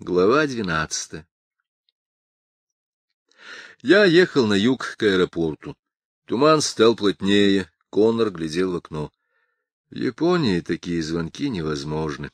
Глава двенадцатая Я ехал на юг к аэропорту. Туман стал плотнее, Коннор глядел в окно. В Японии такие звонки невозможны.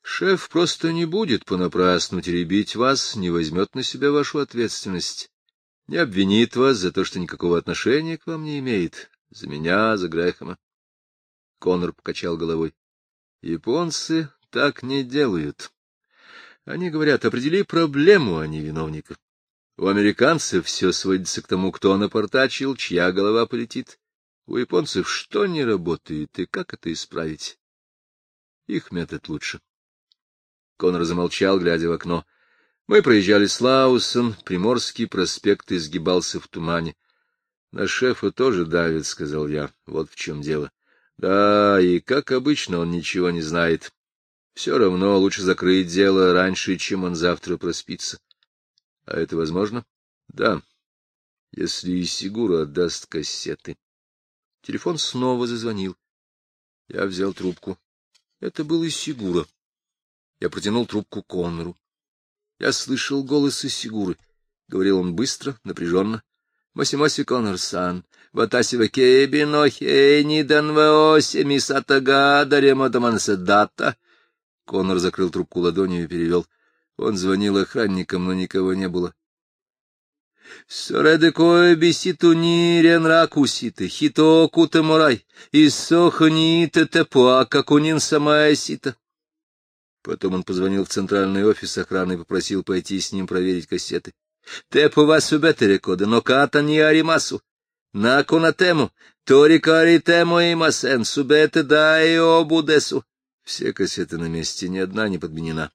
Шеф просто не будет понапрасну теребить вас, не возьмет на себя вашу ответственность, не обвинит вас за то, что никакого отношения к вам не имеет, за меня, за Грэхэма. Коннор покачал головой. Японцы так не делают. Они говорят, определи проблему, а не виновника. У американцев все сводится к тому, кто напортачил, чья голова полетит. У японцев что не работает, и как это исправить? Их метод лучше. Конор замолчал, глядя в окно. Мы проезжали Слаусен, Приморский проспект изгибался в тумане. — На шефа тоже давит, — сказал я. — Вот в чем дело. — Да, и, как обычно, он ничего не знает. Все равно лучше закрыть дело раньше, чем он завтра проспится. А это возможно? Да, если и Сигура отдаст кассеты. Телефон снова зазвонил. Я взял трубку. Это был и Сигура. Я протянул трубку Коннору. Я слышал голос из Сигуры. Говорил он быстро, напряженно. Масимоси Коннор-сан, ватаси ва кеби но хейни данваоси мисатага дарематамансадата. Коннор закрыл трубку ладонью и перевел. Он звонил охранникам, но никого не было. Сореде кое биситу ни ренракуситы, хито кута мурай, и сохни тетепуа, как унин самая сита. Потом он позвонил в центральный офис охраны и попросил пойти с ним проверить кассеты. Тепу вас убетере кода, но ката не аримасу. Накуна тему, торика аритему и масен, субете да обудесу. Все кассеты на месте, ни одна не подменена.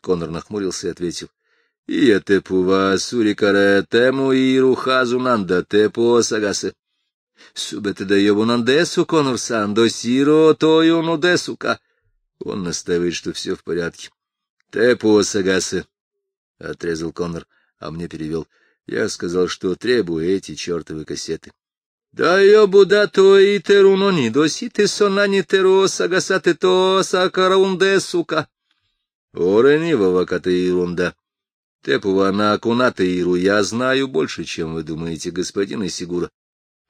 Конор нахмурился и ответил. — И тепу вас урикаре тему и рухазу нанда тепу сагасе. Субете да йобу нандесу, Конор-сан, до сиро тою нудесука. Он настаивает, что все в порядке. — Тепу сагасе, — отрезал Конор, а мне перевел. Я сказал, что требую эти чертовы кассеты. Да йобу да то и терунони, досите сонани теро сагасате то сакараунде сука. Орени ваваката ерунда. Тепува на акуната иру я знаю больше, чем вы думаете, господин Исигура.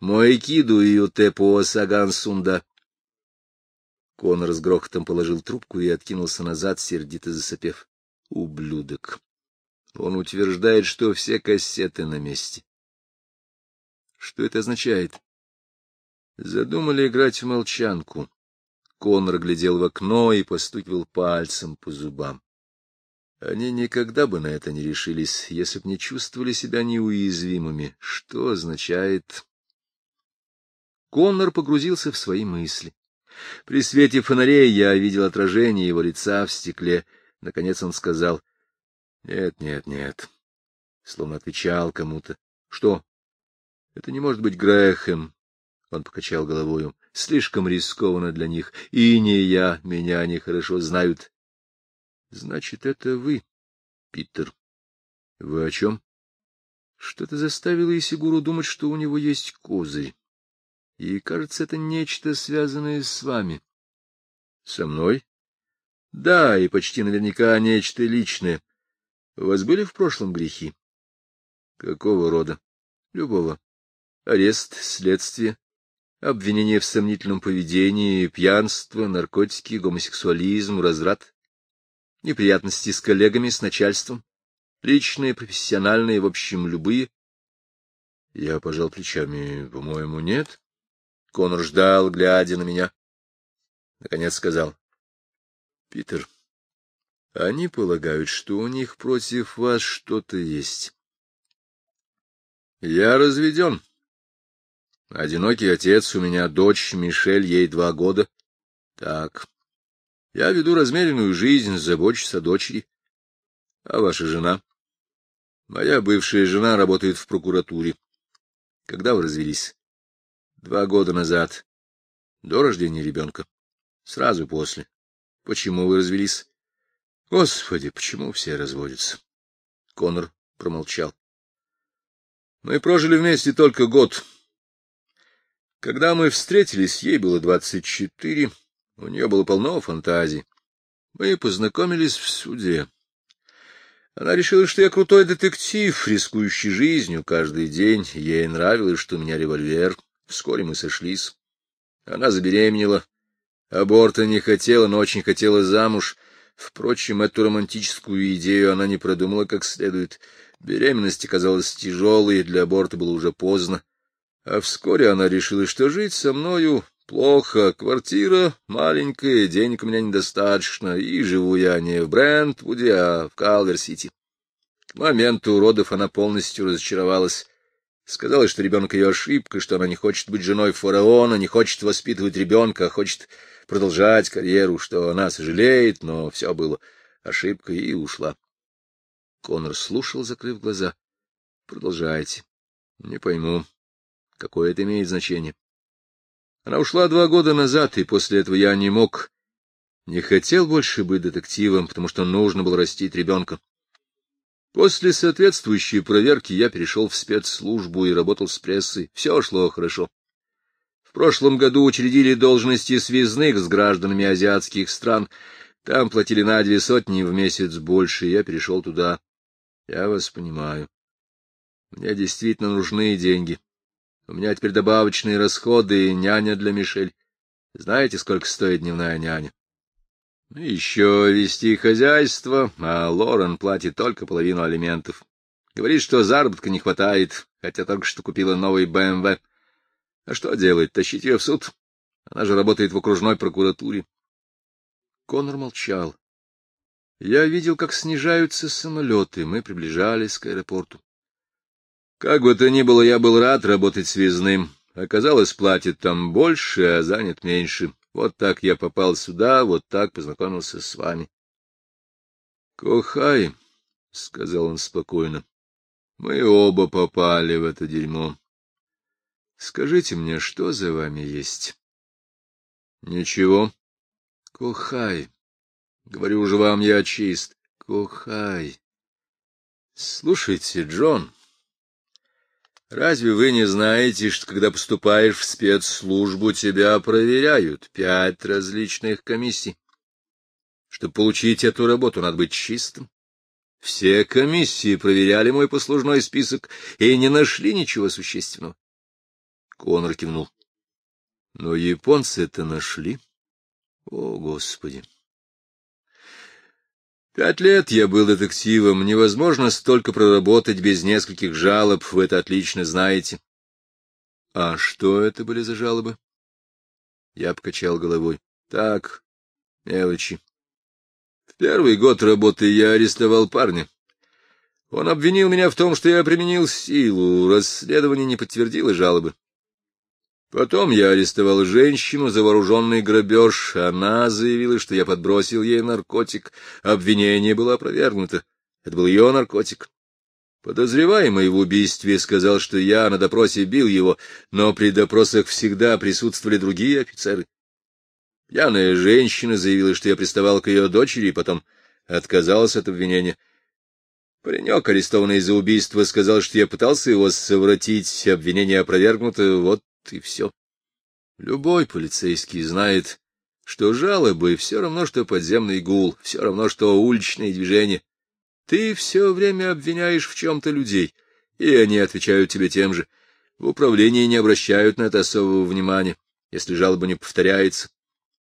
Мой киду ее тепуа саган сунда. Конор с грохотом положил трубку и откинулся назад, сердито засопев. Ублюдок. Он утверждает, что все кассеты на месте. Что это означает? Задумали играть в молчанку. Конор глядел в окно и постукивал пальцем по зубам. Они никогда бы на это не решились, если б не чувствовали себя неуязвимыми. Что означает... Коннор погрузился в свои мысли. При свете фонарей я видел отражение его лица в стекле. Наконец он сказал, — Нет, нет, нет. Словно отвечал кому-то. — Что? — Это не может быть Грэхэм. Он покачал головою. — Слишком рискованно для них. И не я, меня они хорошо знают. — Значит, это вы, Питер. — Вы о чем? Что-то заставило Исигуру думать, что у него есть козырь. И, кажется, это нечто, связанное с вами. — Со мной? — Да, и почти наверняка нечто личное. У вас были в прошлом грехи? — Какого рода? — Любого. Арест, следствие, обвинение в сомнительном поведении, пьянство, наркотики, гомосексуализм, разврат, неприятности с коллегами, с начальством, личные, профессиональные, в общем, любые. Я пожал плечами. По-моему, нет. Конор ждал, глядя на меня. Наконец сказал. — Питер, они полагают, что у них против вас что-то есть. Я разведен. Одинокий отец, у меня дочь Мишель, ей два года. Так, я веду размеренную жизнь, забочусь о дочери. А ваша жена? Моя бывшая жена работает в прокуратуре. Когда вы развелись? Два года назад. До рождения ребенка. Сразу после. Почему вы развелись? Господи, почему все разводятся? Конор промолчал. Мы прожили вместе только год. Когда мы встретились, ей было двадцать четыре, у нее было полно фантазий. Мы познакомились в суде. Она решила, что я крутой детектив, рискующий жизнью каждый день. Ей нравилось, что у меня револьвер. Вскоре мы сошлись. Она забеременела. Аборта не хотела, но очень хотела замуж. Впрочем, эту романтическую идею она не продумала как следует. Беременность оказалась тяжелой, для аборта было уже поздно. А вскоре она решила, что жить со мною плохо, квартира маленькая, денег у меня недостаточно, и живу я не в Брентвуде, а в Калвер-Сити. К моменту родов она полностью разочаровалась. Сказала, что ребенок ее ошибка, что она не хочет быть женой фараона, не хочет воспитывать ребенка, а хочет продолжать карьеру, что она сожалеет, но все было ошибкой, и ушла. Конор слушал, закрыв глаза. — Продолжайте. — Не пойму. Какое это имеет значение? Она ушла два года назад, и после этого я не мог, не хотел больше быть детективом, потому что нужно было растить ребенка. После соответствующей проверки я перешел в спецслужбу и работал с прессой. Все шло хорошо. В прошлом году учредили должности связных с гражданами азиатских стран. Там платили на две сотни в месяц больше, я перешел туда. Я вас понимаю. Мне действительно нужны деньги. У меня теперь добавочные расходы и няня для Мишель. Знаете, сколько стоит дневная няня? Еще вести хозяйство, а Лорен платит только половину алиментов. Говорит, что заработка не хватает, хотя только что купила новый БМВ. А что делать, тащить ее в суд? Она же работает в окружной прокуратуре. Конор молчал. Я видел, как снижаются самолеты. Мы приближались к аэропорту. Как бы то ни было, я был рад работать связным. Оказалось, платит там больше, а занят меньше. Вот так я попал сюда, вот так познакомился с вами. — Кохай, — сказал он спокойно, — мы оба попали в это дерьмо. Скажите мне, что за вами есть? — Ничего. — Кохай, говорю же вам, я чист. Кохай. Слушайте, Джон, разве вы не знаете, что когда поступаешь в спецслужбу, тебя проверяют пять различных комиссий? Чтобы получить эту работу, надо быть чистым. Все комиссии проверяли мой послужной список и не нашли ничего существенного. Конор кивнул. Но японцы это нашли. О, Господи! Пять лет я был детективом. Невозможно столько проработать без нескольких жалоб, вы это отлично знаете. А что это были за жалобы? Я покачал головой. Так, мелочи. В первый год работы я арестовал парня. Он обвинил меня в том, что я применил силу. Расследование не подтвердило жалобы. Потом я арестовал женщину за вооруженный грабеж. Она заявила, что я подбросил ей наркотик. Обвинение было опровергнуто. Это был ее наркотик. Подозреваемый в убийстве сказал, что я на допросе бил его, но при допросах всегда присутствовали другие офицеры. Пьяная женщина заявила, что я приставал к ее дочери, и потом отказалась от обвинения. Паренек, арестованный за убийство, сказал, что я пытался его совратить, обвинение опровергнуто, вот и все. Любой полицейский знает, что жалобы все равно, что подземный гул, все равно, что уличные движения. Ты все время обвиняешь в чем-то людей, и они отвечают тебе тем же. В управлении не обращают на это особого внимания, если жалоба не повторяется.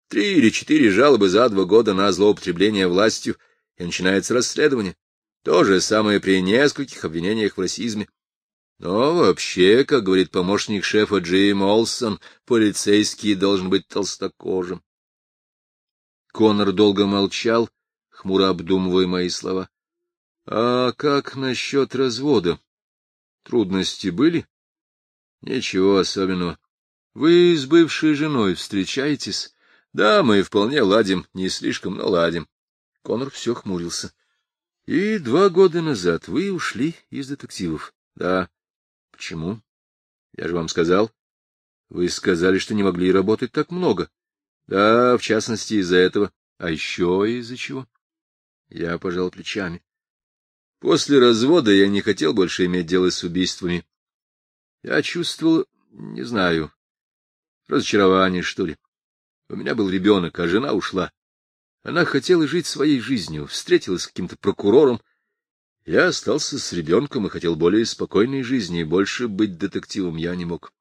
Три или четыре жалобы за два года на злоупотребление властью, и начинается расследование. То же самое при нескольких обвинениях в расизме. Но вообще, как говорит помощник шефа Джим Олсон, полицейский должен быть толстокожим. Конор долго молчал, хмуро обдумывая мои слова. — А как насчет развода? Трудности были? — Ничего особенного. Вы с бывшей женой встречаетесь? — Да, мы вполне ладим, не слишком, но ладим. Конор все хмурился. — И два года назад вы ушли из детективов? — Да. Почему? Я же вам сказал. Вы сказали, что не могли работать так много. Да, в частности, из-за этого. А еще из-за чего? Я пожал плечами. После развода я не хотел больше иметь дело с убийствами. Я чувствовал, не знаю, разочарование, что ли. У меня был ребенок, а жена ушла. Она хотела жить своей жизнью, встретилась с каким-то прокурором, Я остался с ребенком и хотел более спокойной жизни, и больше быть детективом я не мог.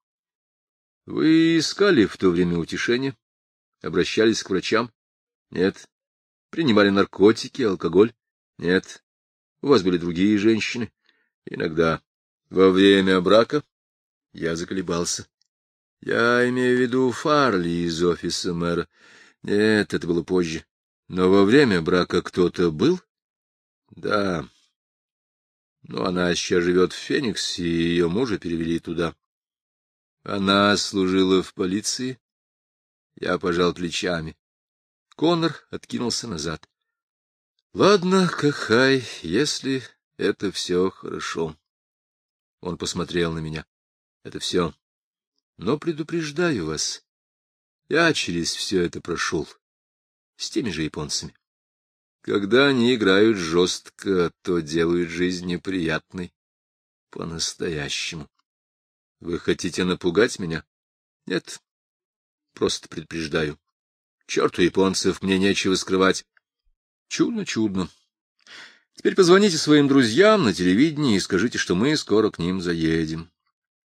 Вы искали в то время утешения? Обращались к врачам? Нет. Принимали наркотики, алкоголь? Нет. У вас были другие женщины? Иногда. Во время брака? Я заколебался. Я имею в виду Фарли из офиса мэра. Нет, это было позже. Но во время брака кто-то был? Да. Но она сейчас живет в Фениксе, и ее мужа перевели туда. Она служила в полиции. Я пожал плечами. Конор откинулся назад. — Ладно, Кахай, если это все хорошо. Он посмотрел на меня. — Это все. Но предупреждаю вас, я через все это прошел. С теми же японцами. Когда они играют жестко, то делают жизнь неприятной. По-настоящему. Вы хотите напугать меня? Нет. Просто предупреждаю. Черту японцев, мне нечего скрывать. Чудно, чудно. Теперь позвоните своим друзьям на телевидении и скажите, что мы скоро к ним заедем.